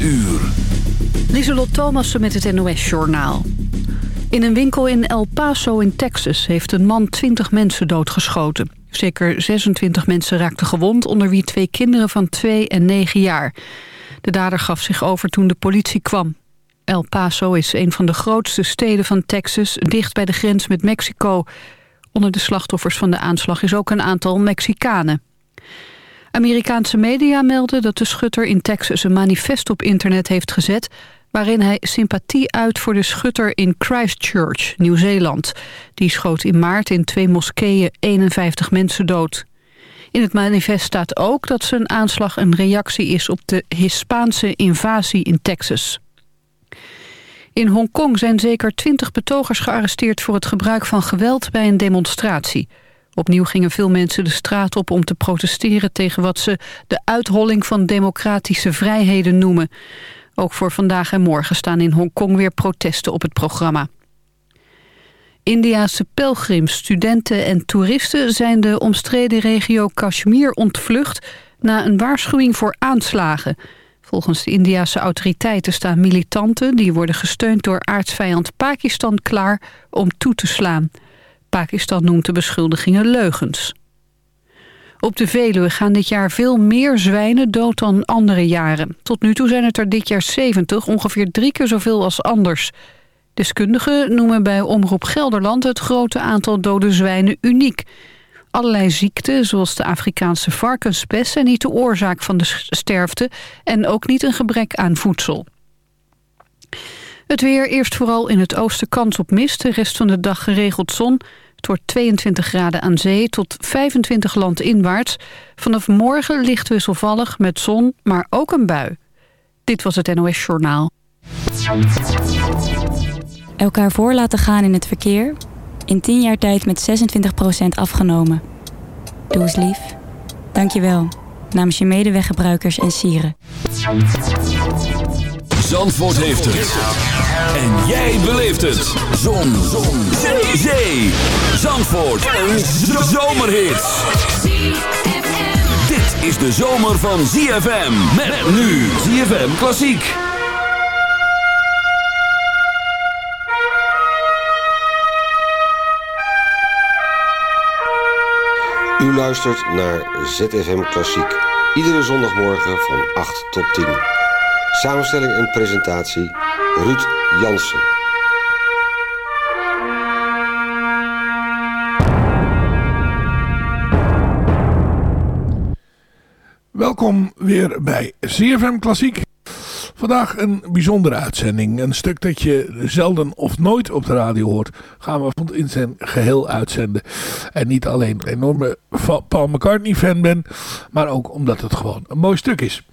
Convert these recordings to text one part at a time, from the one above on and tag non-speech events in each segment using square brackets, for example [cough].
uur. Lieselot Thomassen met het NOS-journaal. In een winkel in El Paso in Texas heeft een man 20 mensen doodgeschoten. Zeker 26 mensen raakten gewond, onder wie twee kinderen van 2 en 9 jaar. De dader gaf zich over toen de politie kwam. El Paso is een van de grootste steden van Texas, dicht bij de grens met Mexico. Onder de slachtoffers van de aanslag is ook een aantal Mexicanen. Amerikaanse media melden dat de schutter in Texas een manifest op internet heeft gezet... waarin hij sympathie uit voor de schutter in Christchurch, Nieuw-Zeeland. Die schoot in maart in twee moskeeën 51 mensen dood. In het manifest staat ook dat zijn aanslag een reactie is op de Hispaanse invasie in Texas. In Hongkong zijn zeker twintig betogers gearresteerd voor het gebruik van geweld bij een demonstratie. Opnieuw gingen veel mensen de straat op om te protesteren tegen wat ze de uitholling van democratische vrijheden noemen. Ook voor vandaag en morgen staan in Hongkong weer protesten op het programma. Indiase pelgrims, studenten en toeristen zijn de omstreden regio Kashmir ontvlucht na een waarschuwing voor aanslagen. Volgens de Indiase autoriteiten staan militanten die worden gesteund door aardsvijand Pakistan klaar om toe te slaan. Pakistan noemt de beschuldigingen leugens. Op de Veluwe gaan dit jaar veel meer zwijnen dood dan andere jaren. Tot nu toe zijn het er dit jaar 70, ongeveer drie keer zoveel als anders. Deskundigen noemen bij Omroep Gelderland het grote aantal dode zwijnen uniek. Allerlei ziekten, zoals de Afrikaanse varkenspest... zijn niet de oorzaak van de sterfte en ook niet een gebrek aan voedsel. Het weer, eerst vooral in het oosten kans op mist. De rest van de dag geregeld zon. Het wordt 22 graden aan zee tot 25 landinwaarts. Vanaf morgen licht wisselvallig met zon, maar ook een bui. Dit was het NOS Journaal. Elkaar voor laten gaan in het verkeer. In 10 jaar tijd met 26% afgenomen. Doe eens lief. Dank je wel. Namens je medeweggebruikers en sieren. Zandvoort heeft het. En jij beleeft het. Zon. Zon. Zee. Zee. Zandvoort. Een zomerhit. Dit is de zomer van ZFM. Met nu ZFM Klassiek. U luistert naar ZFM Klassiek. Iedere zondagmorgen van 8 tot 10. Samenstelling en presentatie Ruud Jansen. Welkom weer bij CFM Klassiek. Vandaag een bijzondere uitzending. Een stuk dat je zelden of nooit op de radio hoort. Gaan we in zijn geheel uitzenden. En niet alleen een enorme Paul McCartney fan ben. Maar ook omdat het gewoon een mooi stuk is.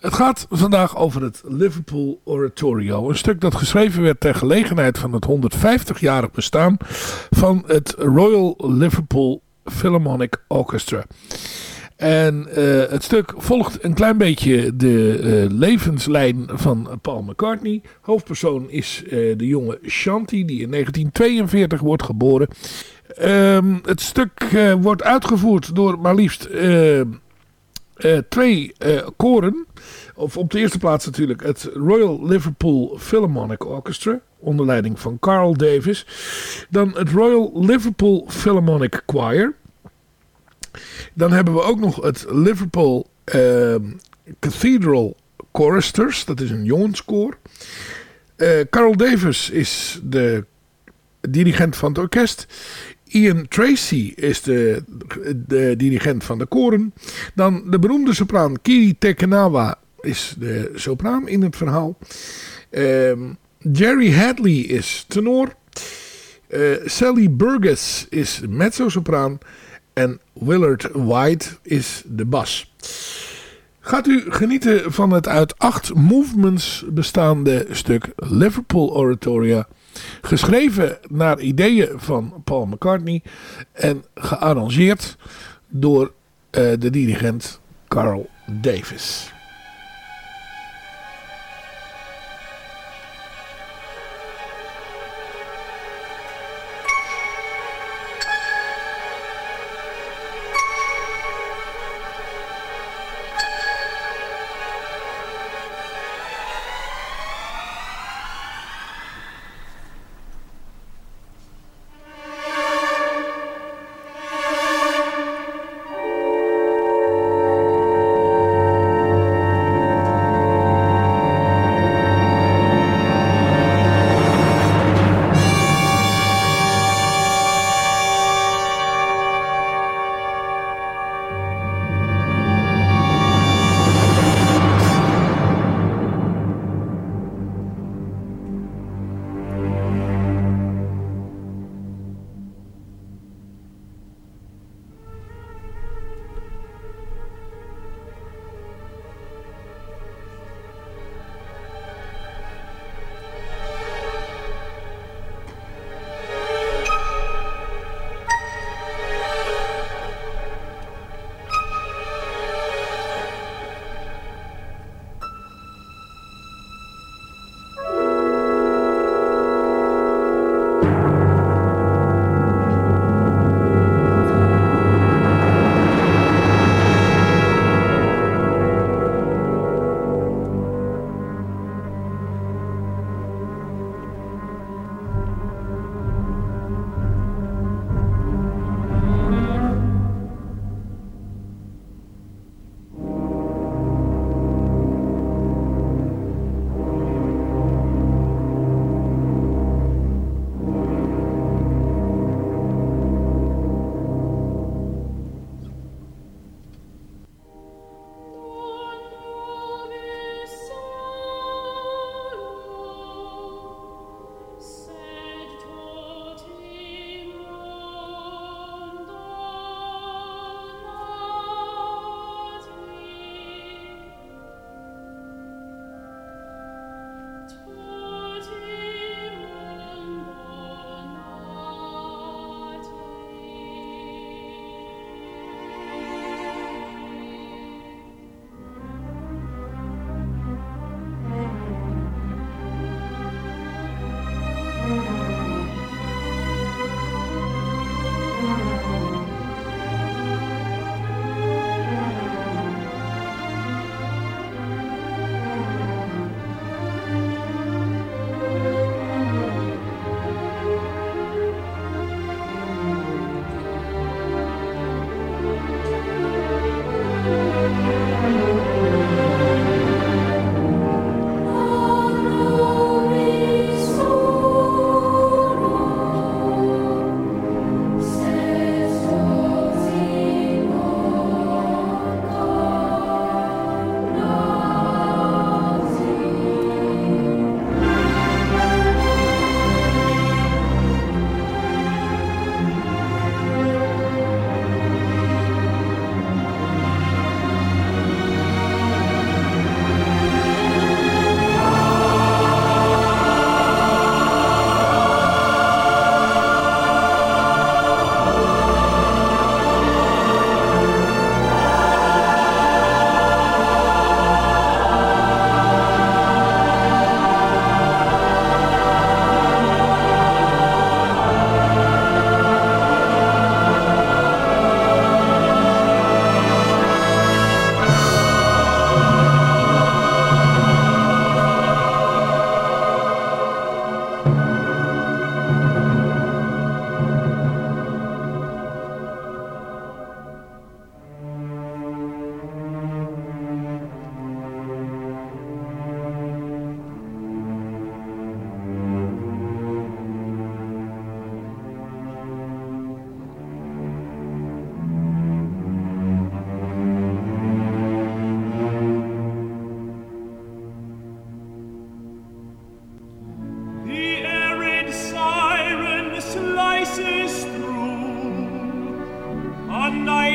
Het gaat vandaag over het Liverpool Oratorio. Een stuk dat geschreven werd ter gelegenheid van het 150-jarig bestaan van het Royal Liverpool Philharmonic Orchestra. En uh, het stuk volgt een klein beetje de uh, levenslijn van Paul McCartney. Hoofdpersoon is uh, de jonge Shanti die in 1942 wordt geboren. Um, het stuk wordt uitgevoerd door maar liefst twee koren. Of op de eerste plaats natuurlijk het Royal Liverpool Philharmonic Orchestra. Onder leiding van Carl Davis. Dan het Royal Liverpool Philharmonic Choir. Dan hebben we ook nog het Liverpool uh, Cathedral Choristers. Dat is een jongenskoor. Uh, Carl Davis is de dirigent van het orkest. Ian Tracy is de, de dirigent van de koren. Dan de beroemde sopraan Kiri Tekenawa is de sopraan in het verhaal. Uh, Jerry Hadley is tenor. Uh, Sally Burgess is mezzo-sopraan. En Willard White is de bas. Gaat u genieten van het uit acht movements bestaande stuk Liverpool Oratoria. Geschreven naar ideeën van Paul McCartney en gearrangeerd door uh, de dirigent Carl Davis.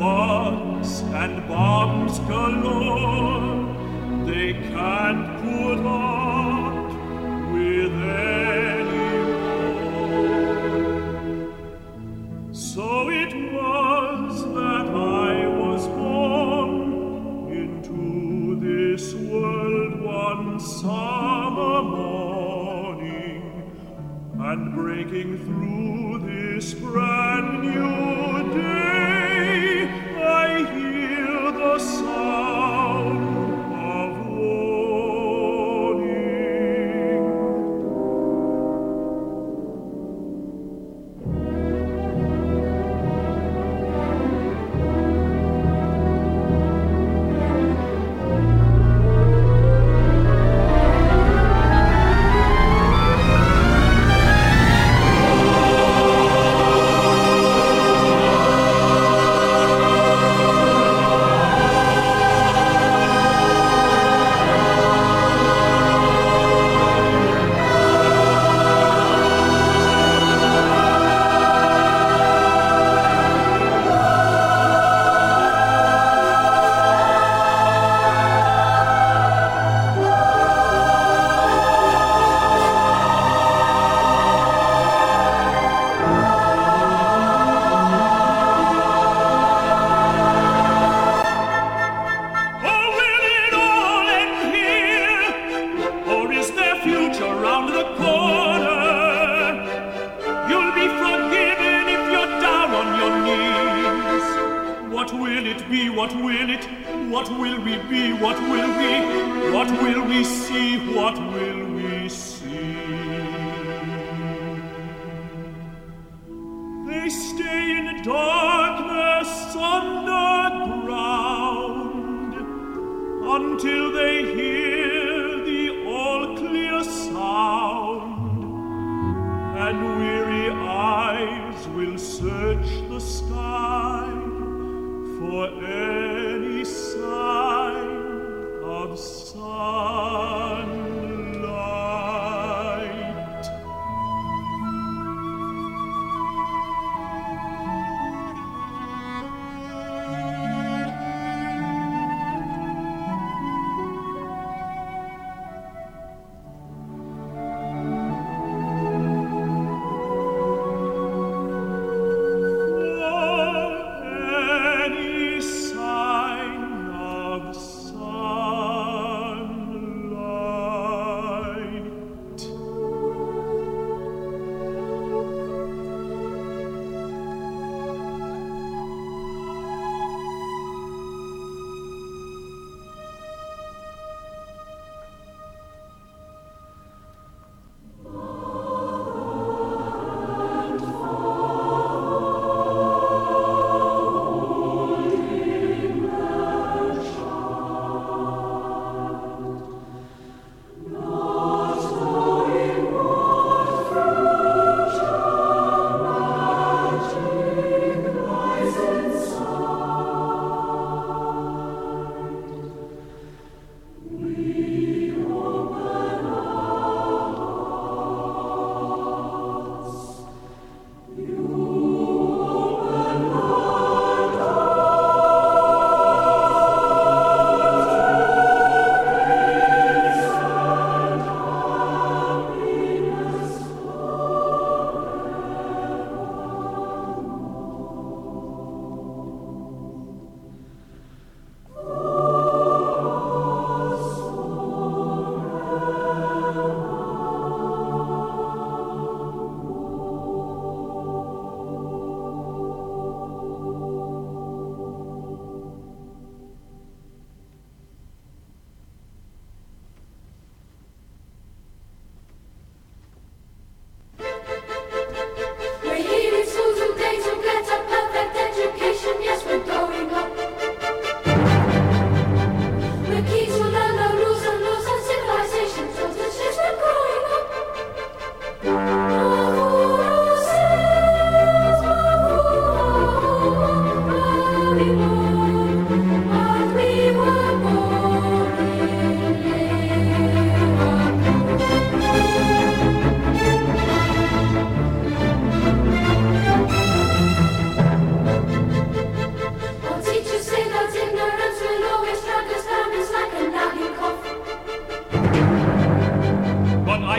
Bombs and bombs galore they can't put up with anymore. So it was that I was born into this world one summer morning and breaking through.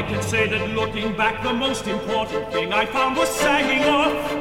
I can say that looking back, the most important thing I found was sagging off.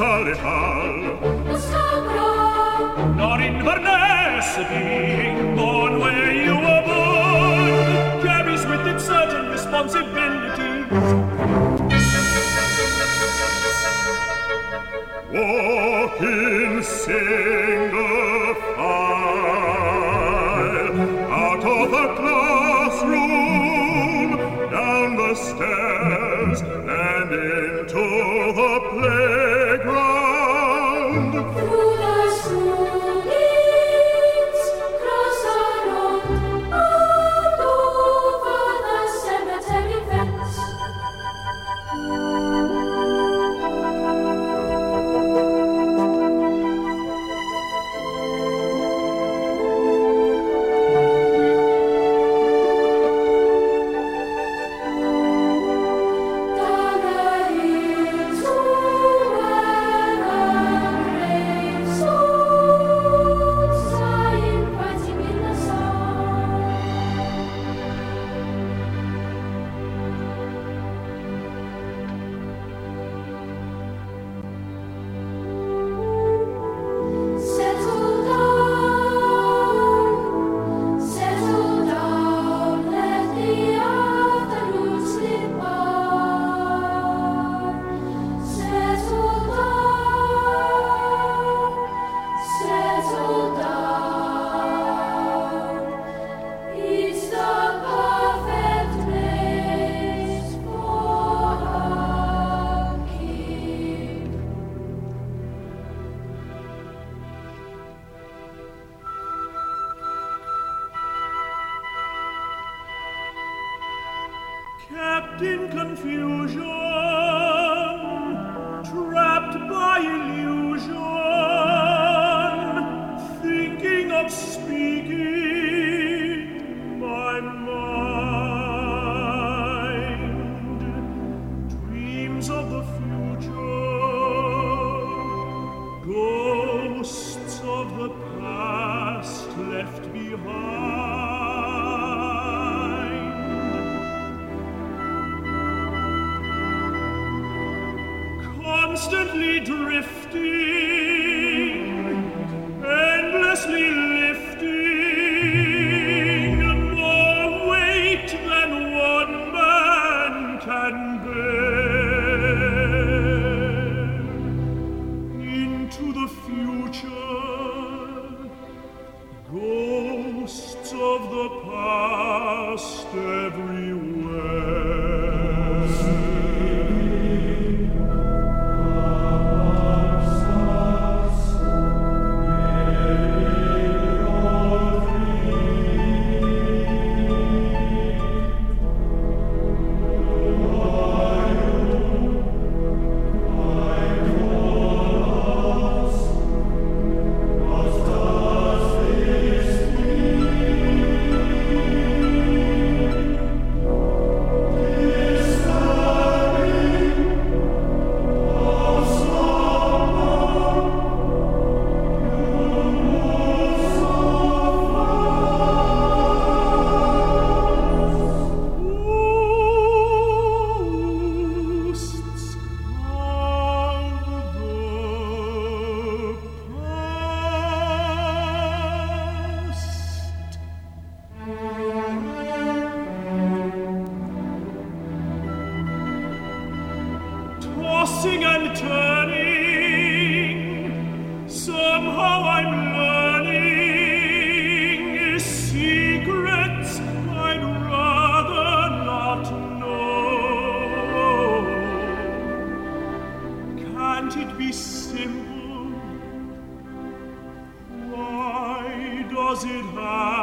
or Solihull, nor Inverness. Being born where you were born carries with it certain responsibilities. Walk in single file out of the classroom, down the stairs, and into the playground. Constantly drifting, does it have?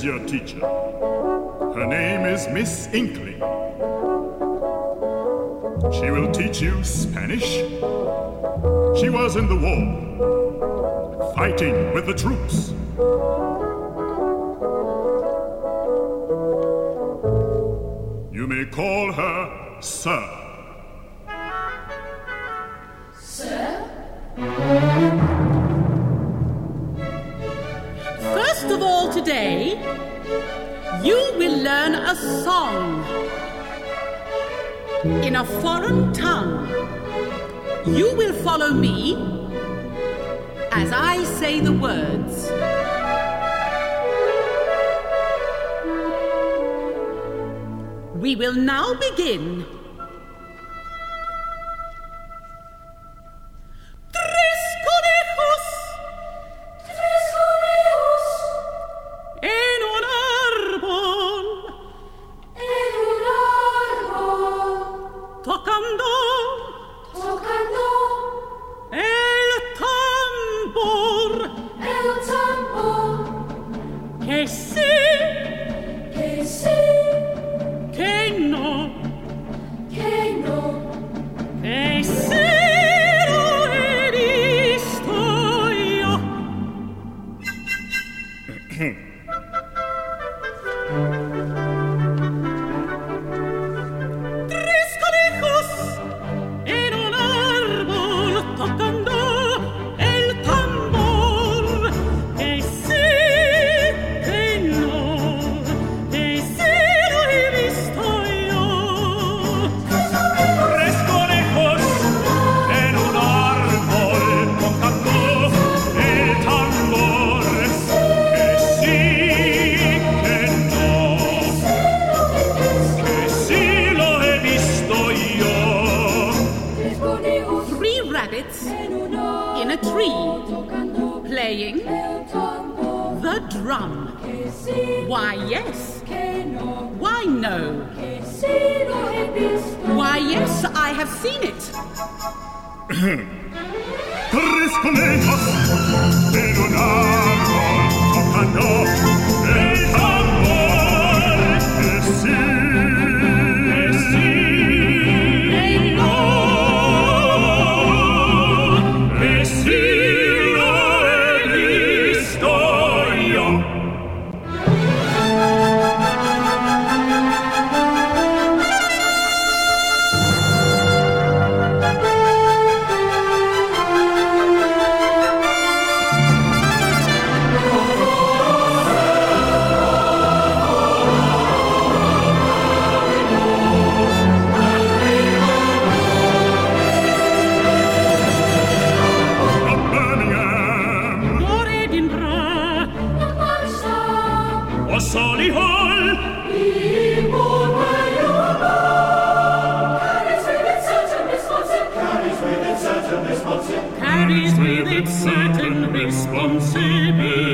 is your teacher. Her name is Miss Inkling. She will teach you Spanish. She was in the war, fighting with the troops. You may call her follow me as I say the words. We will now begin playing the drum. Why, yes. Why, no. Why, yes, I have seen it. Tres conejos, carries with it certain responsibilities.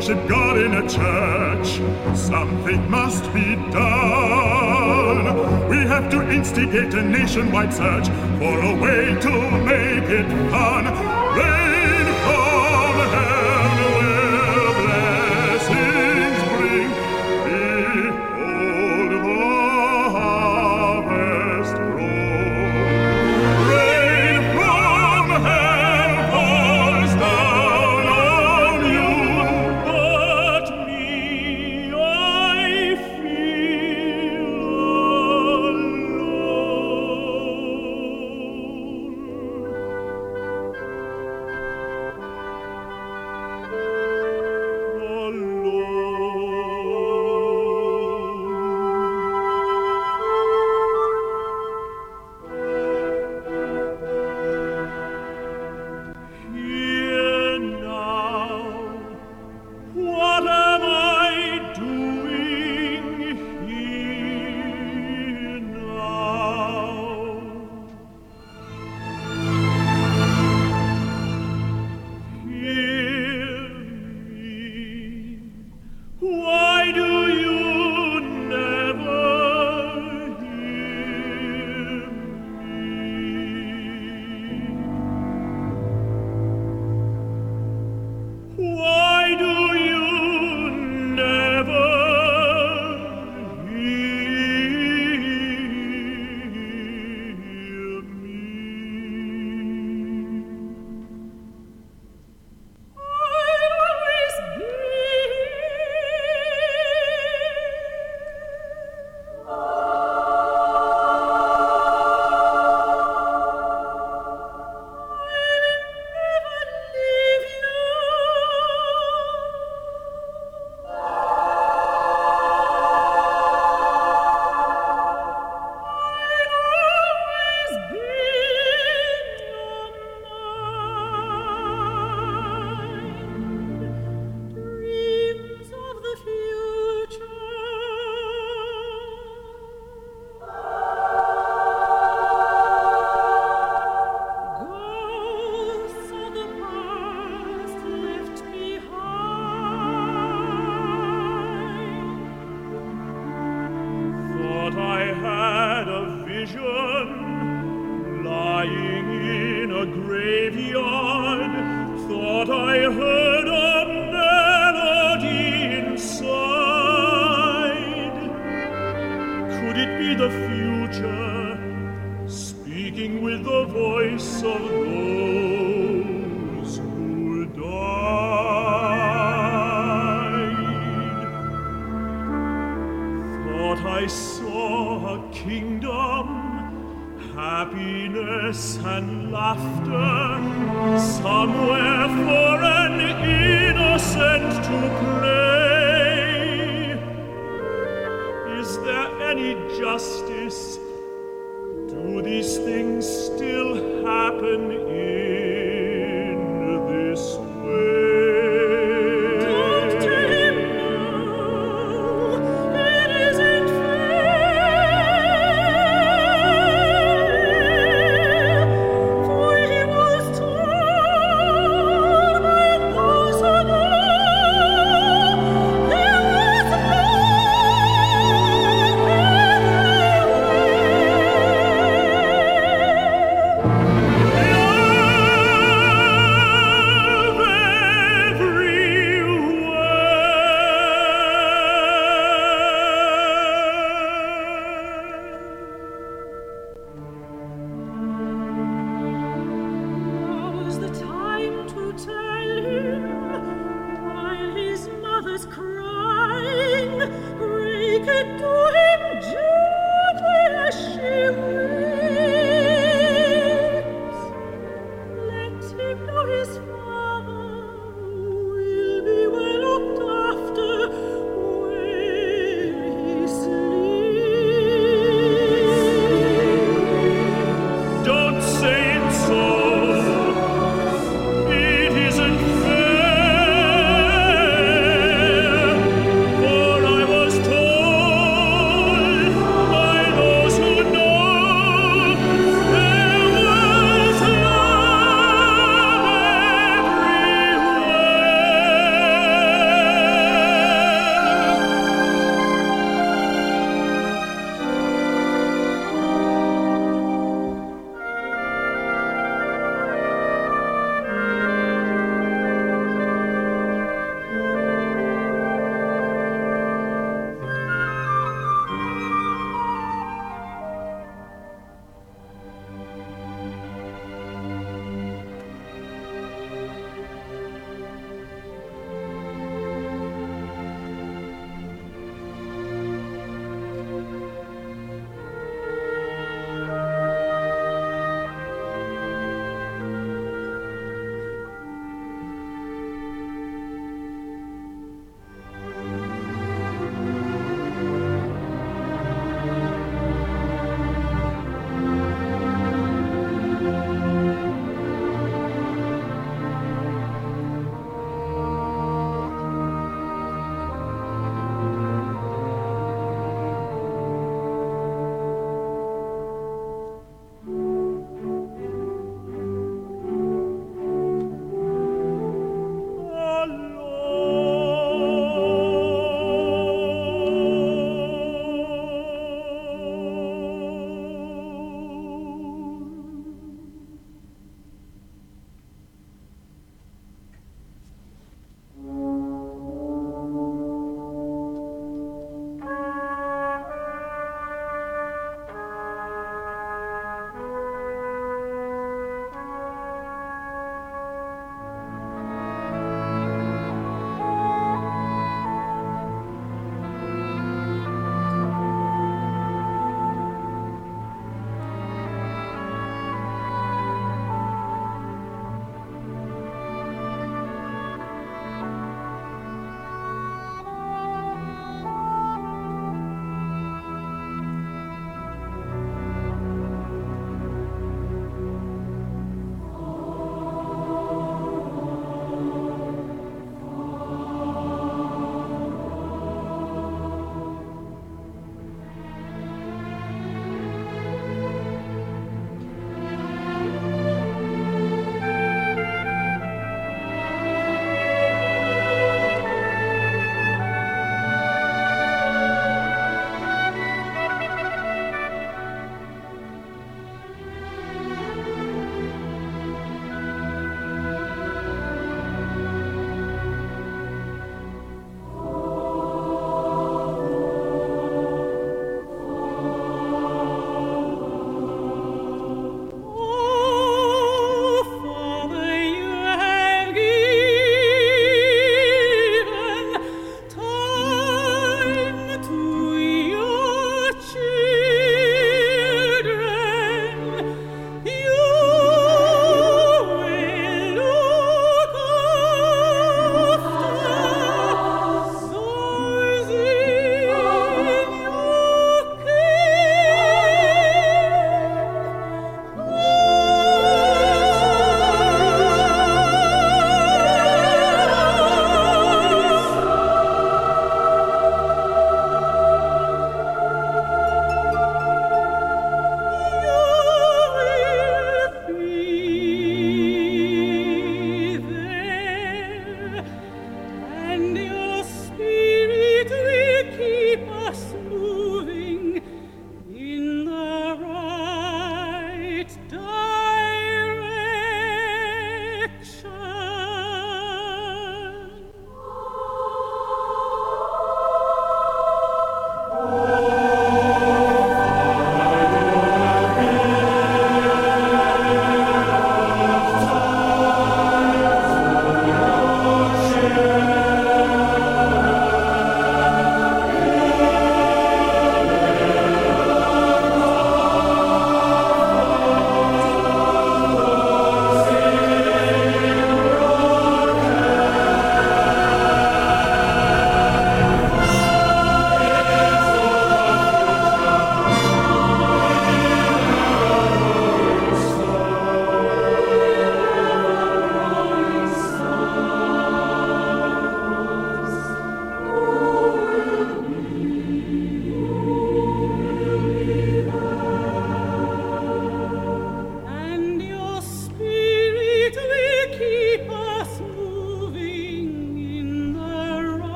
worship God in a church, something must be done. We have to instigate a nationwide search for a way to make it fun.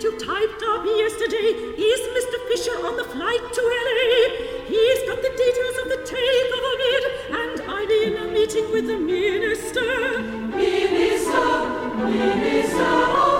you typed up yesterday. Is Mr. Fisher on the flight to LA? He's got the details of the takeover bid, and I'm in a meeting with the minister. Minister, minister.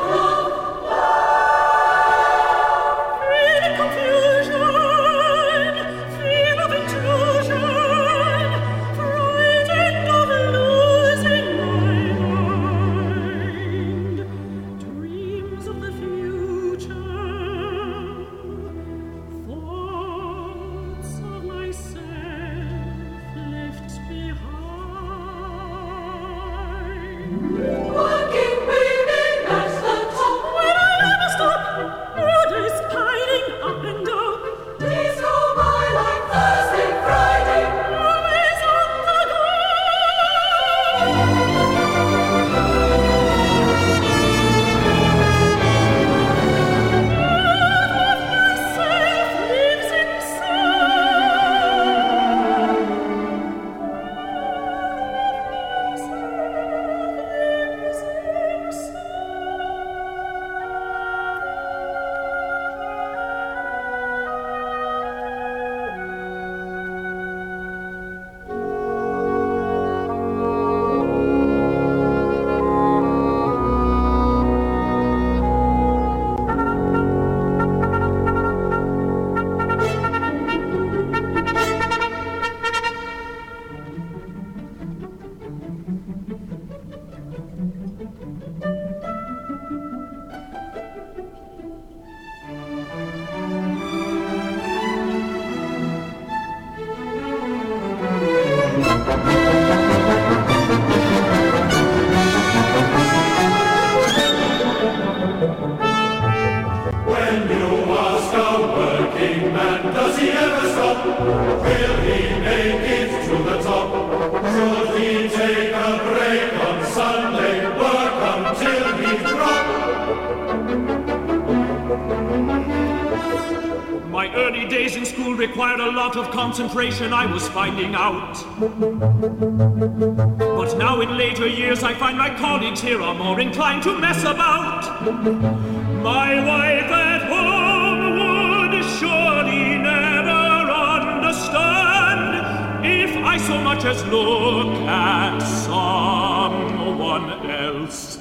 Concentration, I was finding out. But now in later years, I find my colleagues here are more inclined to mess about. My wife at home would surely never understand if I so much as look at someone else.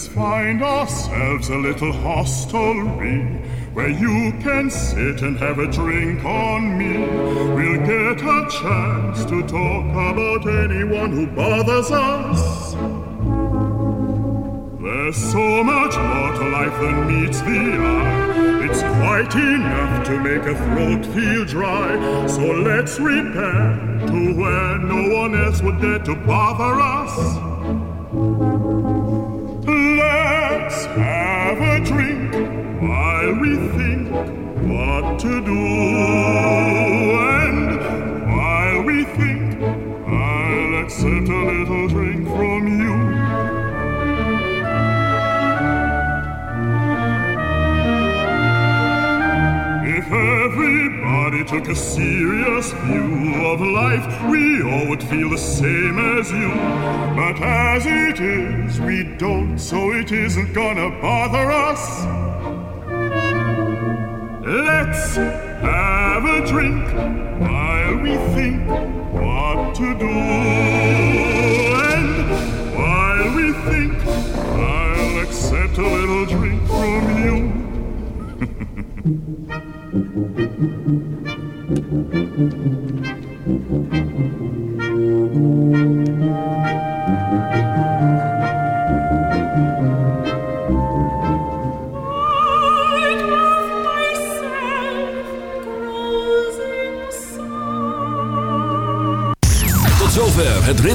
Let's find ourselves a little hostelry where you can sit and have a drink on me. We'll get a chance to talk about anyone who bothers us. There's so much more to life than meets the eye. It's quite enough to make a throat feel dry. So let's repair to where no one else would dare to bother us. To do. And while we think, I'll accept a little drink from you. If everybody took a serious view of life, we all would feel the same as you. But as it is, we don't, so it isn't gonna bother us. Let's have a drink while we think what to do. And while we think, I'll accept a little drink from you. [laughs]